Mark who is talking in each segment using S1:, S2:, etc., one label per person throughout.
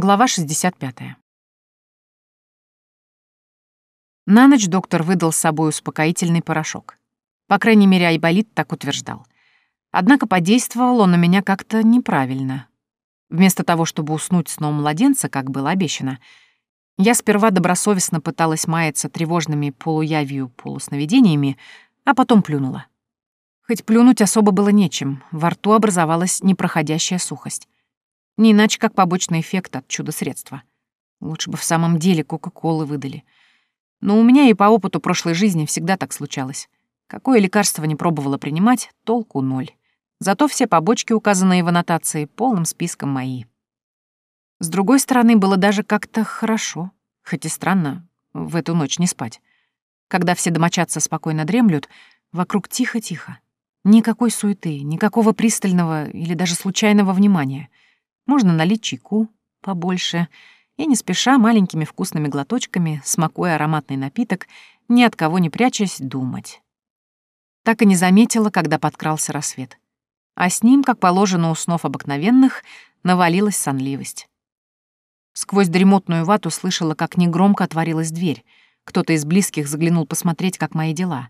S1: Глава 65. На ночь доктор выдал с собой успокоительный порошок. По крайней мере, Айболит так утверждал. Однако подействовал он на меня как-то неправильно. Вместо того, чтобы уснуть сном младенца, как было обещано, я сперва добросовестно пыталась маяться тревожными полуявью полусновидениями, а потом плюнула. Хоть плюнуть особо было нечем, во рту образовалась непроходящая сухость. Не иначе, как побочный эффект от чудо-средства. Лучше бы в самом деле Кока-Колы выдали. Но у меня и по опыту прошлой жизни всегда так случалось. Какое лекарство не пробовала принимать, толку ноль. Зато все побочки, указанные в аннотации, полным списком мои. С другой стороны, было даже как-то хорошо, хоть и странно, в эту ночь не спать. Когда все домочадцы спокойно дремлют, вокруг тихо-тихо. Никакой суеты, никакого пристального или даже случайного внимания — можно налить чайку побольше и не спеша маленькими вкусными глоточками, смакуя ароматный напиток, ни от кого не прячась, думать. Так и не заметила, когда подкрался рассвет. А с ним, как положено у снов обыкновенных, навалилась сонливость. Сквозь дремотную вату слышала, как негромко отворилась дверь. Кто-то из близких заглянул посмотреть, как мои дела.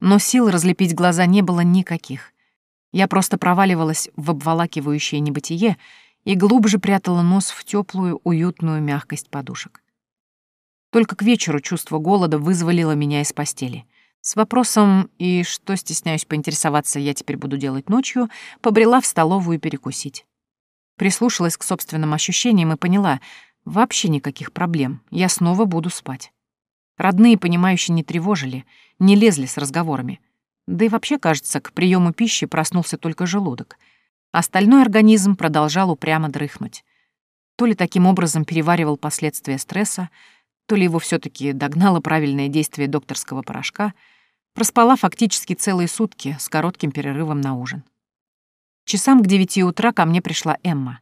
S1: Но сил разлепить глаза не было никаких. Я просто проваливалась в обволакивающее небытие и глубже прятала нос в теплую, уютную мягкость подушек. Только к вечеру чувство голода вызволило меня из постели. С вопросом «И что, стесняюсь поинтересоваться, я теперь буду делать ночью?» побрела в столовую перекусить. Прислушалась к собственным ощущениям и поняла, вообще никаких проблем, я снова буду спать. Родные, понимающие, не тревожили, не лезли с разговорами. Да и вообще, кажется, к приему пищи проснулся только желудок — Остальной организм продолжал упрямо дрыхнуть. То ли таким образом переваривал последствия стресса, то ли его все таки догнало правильное действие докторского порошка, проспала фактически целые сутки с коротким перерывом на ужин. Часам к девяти утра ко мне пришла Эмма.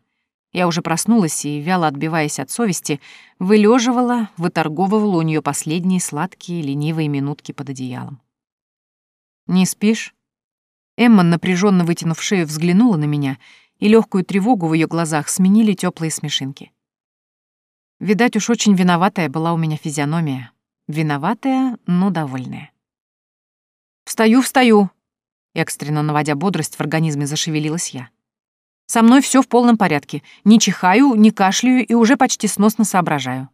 S1: Я уже проснулась и, вяло отбиваясь от совести, вылеживала, выторговывала у нее последние сладкие, ленивые минутки под одеялом. «Не спишь?» Эмма, напряженно вытянув шею, взглянула на меня, и легкую тревогу в ее глазах сменили теплые смешинки. Видать, уж очень виноватая была у меня физиономия. Виноватая, но довольная. «Встаю, встаю!» Экстренно наводя бодрость, в организме зашевелилась я. «Со мной все в полном порядке. Не чихаю, не кашляю и уже почти сносно соображаю».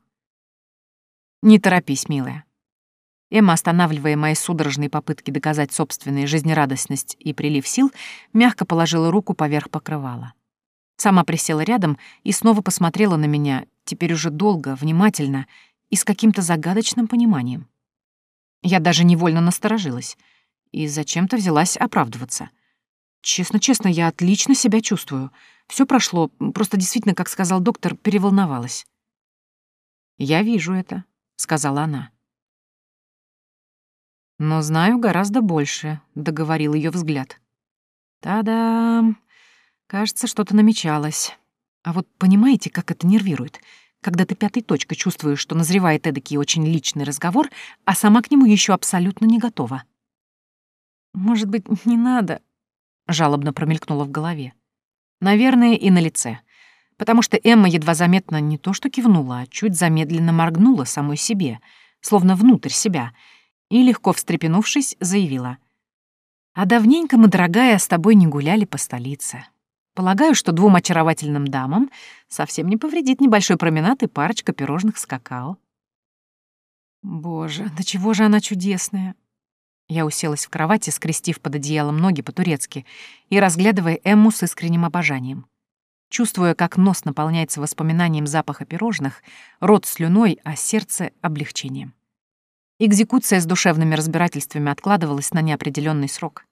S1: «Не торопись, милая. Эмма, останавливая мои судорожные попытки доказать собственную жизнерадостность и прилив сил, мягко положила руку поверх покрывала. Сама присела рядом и снова посмотрела на меня, теперь уже долго, внимательно и с каким-то загадочным пониманием. Я даже невольно насторожилась и зачем-то взялась оправдываться. Честно-честно, я отлично себя чувствую. Все прошло, просто действительно, как сказал доктор, переволновалась. «Я вижу это», — сказала она. Но знаю гораздо больше, договорил ее взгляд. Та-да, кажется, что-то намечалось. А вот понимаете, как это нервирует? Когда ты пятой точкой чувствуешь, что назревает эдакий очень личный разговор, а сама к нему еще абсолютно не готова. «Может быть, не надо?» — жалобно промелькнула в голове. Наверное, и на лице. Потому что Эмма едва заметно не то что кивнула, а чуть замедленно моргнула самой себе, словно внутрь себя — и, легко встрепенувшись, заявила. «А давненько мы, дорогая, с тобой не гуляли по столице. Полагаю, что двум очаровательным дамам совсем не повредит небольшой променад и парочка пирожных с какао». «Боже, да чего же она чудесная!» Я уселась в кровати, скрестив под одеялом ноги по-турецки и разглядывая Эмму с искренним обожанием. Чувствуя, как нос наполняется воспоминанием запаха пирожных, рот слюной, а сердце — облегчением. Экзекуция с душевными разбирательствами откладывалась на неопределенный срок.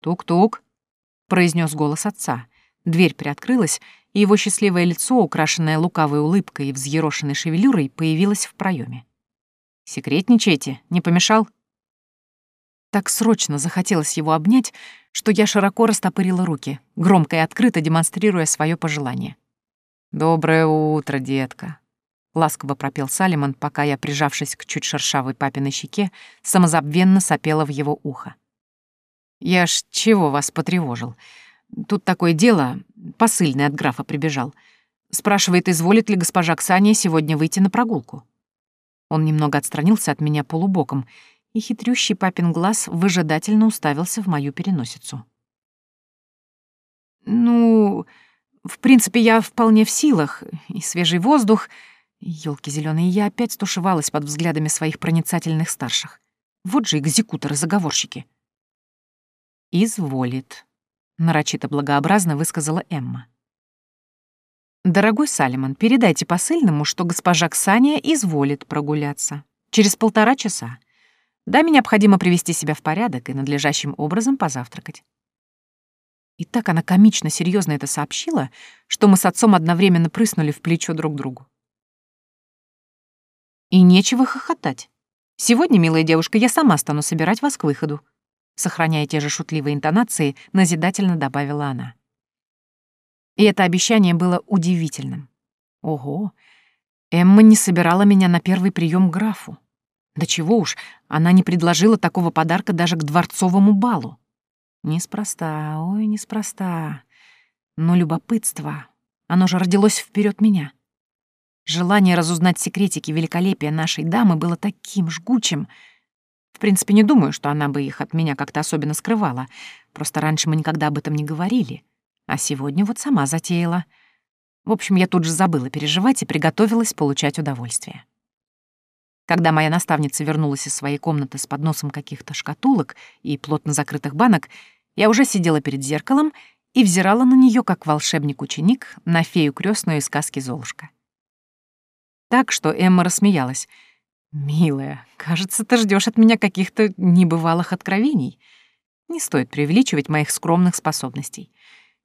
S1: «Тук-тук», — произнес голос отца. Дверь приоткрылась, и его счастливое лицо, украшенное лукавой улыбкой и взъерошенной шевелюрой, появилось в проеме. «Секретничайте, не помешал?» Так срочно захотелось его обнять, что я широко растопырила руки, громко и открыто демонстрируя свое пожелание. «Доброе утро, детка», — ласково пропел Салимон, пока я, прижавшись к чуть шершавой папиной щеке, самозабвенно сопела в его ухо. «Я ж чего вас потревожил? Тут такое дело, посыльный от графа прибежал. Спрашивает, изволит ли госпожа Ксания сегодня выйти на прогулку. Он немного отстранился от меня полубоком, и хитрющий папин глаз выжидательно уставился в мою переносицу. «Ну, в принципе, я вполне в силах. И свежий воздух. Ёлки зеленые, я опять стушевалась под взглядами своих проницательных старших. Вот же экзекуторы-заговорщики. «Изволит», — нарочито благообразно высказала Эмма. «Дорогой Салимон, передайте посыльному, что госпожа Ксания изволит прогуляться. Через полтора часа. Даме необходимо привести себя в порядок и надлежащим образом позавтракать. И так она комично серьезно это сообщила, что мы с отцом одновременно прыснули в плечо друг другу. И нечего хохотать. Сегодня, милая девушка, я сама стану собирать вас к выходу. Сохраняя те же шутливые интонации, назидательно добавила она. И это обещание было удивительным. Ого, Эмма не собирала меня на первый прием к графу. Да чего уж, она не предложила такого подарка даже к дворцовому балу. Неспроста, ой, неспроста. Но любопытство, оно же родилось вперед меня. Желание разузнать секретики великолепия нашей дамы было таким жгучим. В принципе, не думаю, что она бы их от меня как-то особенно скрывала. Просто раньше мы никогда об этом не говорили. А сегодня вот сама затеяла. В общем, я тут же забыла переживать и приготовилась получать удовольствие. Когда моя наставница вернулась из своей комнаты с подносом каких-то шкатулок и плотно закрытых банок, я уже сидела перед зеркалом и взирала на нее как волшебник-ученик на фею крестную из сказки Золушка. Так что Эмма рассмеялась. «Милая, кажется, ты ждешь от меня каких-то небывалых откровений. Не стоит преувеличивать моих скромных способностей.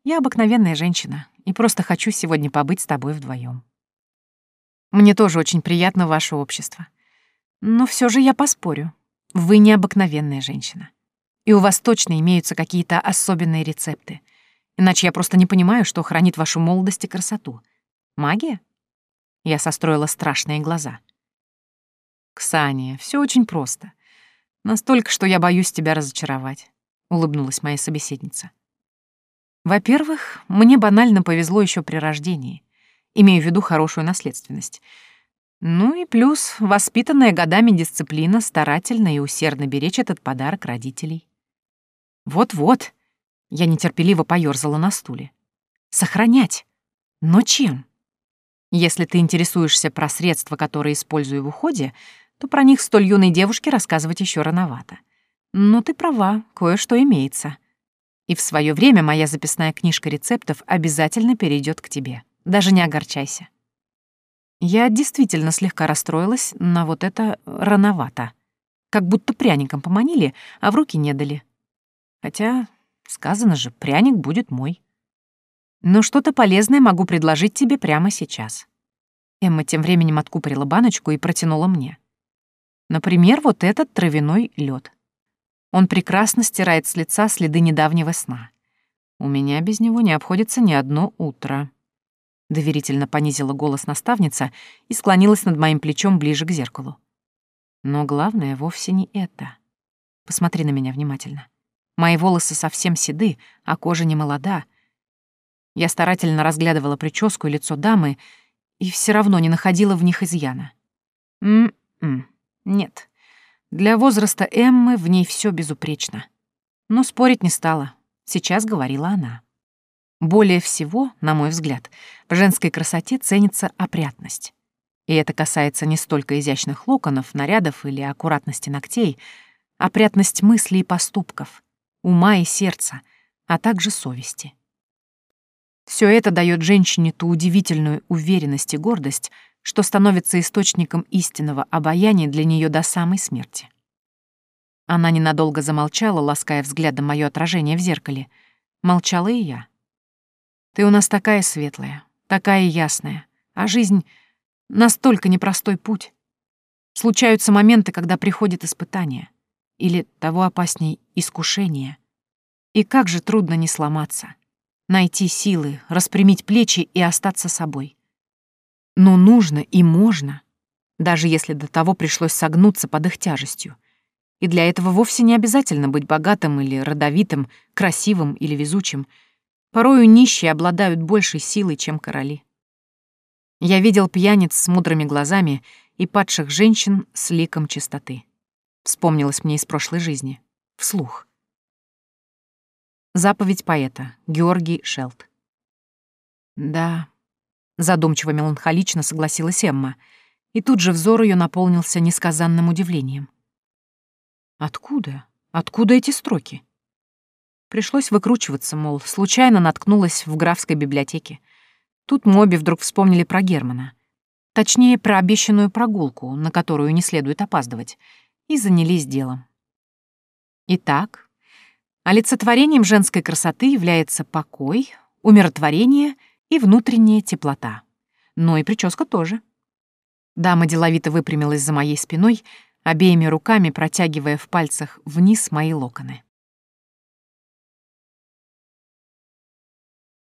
S1: Я обыкновенная женщина и просто хочу сегодня побыть с тобой вдвоем. Мне тоже очень приятно ваше общество. Но все же я поспорю. Вы необыкновенная женщина. И у вас точно имеются какие-то особенные рецепты. Иначе я просто не понимаю, что хранит вашу молодость и красоту. Магия? Я состроила страшные глаза. «Ксания, все очень просто. Настолько, что я боюсь тебя разочаровать», — улыбнулась моя собеседница. «Во-первых, мне банально повезло еще при рождении. Имею в виду хорошую наследственность. Ну и плюс воспитанная годами дисциплина старательно и усердно беречь этот подарок родителей. Вот-вот, я нетерпеливо поёрзала на стуле. Сохранять. Но чем? Если ты интересуешься про средства, которые использую в уходе, то про них столь юной девушке рассказывать еще рановато. Но ты права, кое-что имеется. И в свое время моя записная книжка рецептов обязательно перейдет к тебе. Даже не огорчайся. Я действительно слегка расстроилась на вот это рановато. Как будто пряником поманили, а в руки не дали. Хотя, сказано же, пряник будет мой. Но что-то полезное могу предложить тебе прямо сейчас. Эмма тем временем откупорила баночку и протянула мне. Например, вот этот травяной лед. Он прекрасно стирает с лица следы недавнего сна. У меня без него не обходится ни одно утро. Доверительно понизила голос наставница и склонилась над моим плечом ближе к зеркалу. Но главное вовсе не это. Посмотри на меня внимательно. Мои волосы совсем седы, а кожа не молода. Я старательно разглядывала прическу и лицо дамы и все равно не находила в них изъяна. М-м, нет. Для возраста Эммы в ней все безупречно. Но спорить не стала. Сейчас говорила она. Более всего, на мой взгляд, в женской красоте ценится опрятность. И это касается не столько изящных локонов, нарядов или аккуратности ногтей, опрятность мыслей и поступков, ума и сердца, а также совести. Все это дает женщине ту удивительную уверенность и гордость, что становится источником истинного обаяния для нее до самой смерти. Она ненадолго замолчала, лаская взглядом мое отражение в зеркале. Молчала и я. Ты у нас такая светлая, такая ясная, а жизнь — настолько непростой путь. Случаются моменты, когда приходит испытание, или, того опасней, искушение. И как же трудно не сломаться, найти силы, распрямить плечи и остаться собой. Но нужно и можно, даже если до того пришлось согнуться под их тяжестью. И для этого вовсе не обязательно быть богатым или родовитым, красивым или везучим — Порою нищие обладают большей силой, чем короли. Я видел пьяниц с мудрыми глазами и падших женщин с ликом чистоты. Вспомнилось мне из прошлой жизни. Вслух. Заповедь поэта. Георгий Шелт. Да, задумчиво меланхолично согласилась Эмма, и тут же взор ее наполнился несказанным удивлением. Откуда? Откуда эти строки? Пришлось выкручиваться, мол, случайно наткнулась в графской библиотеке. Тут мы вдруг вспомнили про Германа. Точнее, про обещанную прогулку, на которую не следует опаздывать, и занялись делом. Итак, олицетворением женской красоты является покой, умиротворение и внутренняя теплота. Но и прическа тоже. Дама деловито выпрямилась за моей спиной, обеими руками протягивая в пальцах вниз мои локоны.